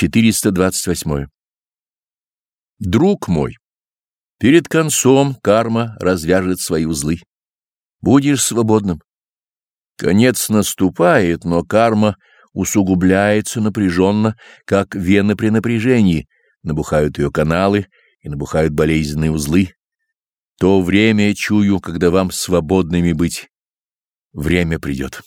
428. Друг мой, перед концом карма развяжет свои узлы. Будешь свободным. Конец наступает, но карма усугубляется напряженно, как вены при напряжении, набухают ее каналы и набухают болезненные узлы. То время чую, когда вам свободными быть. Время придет.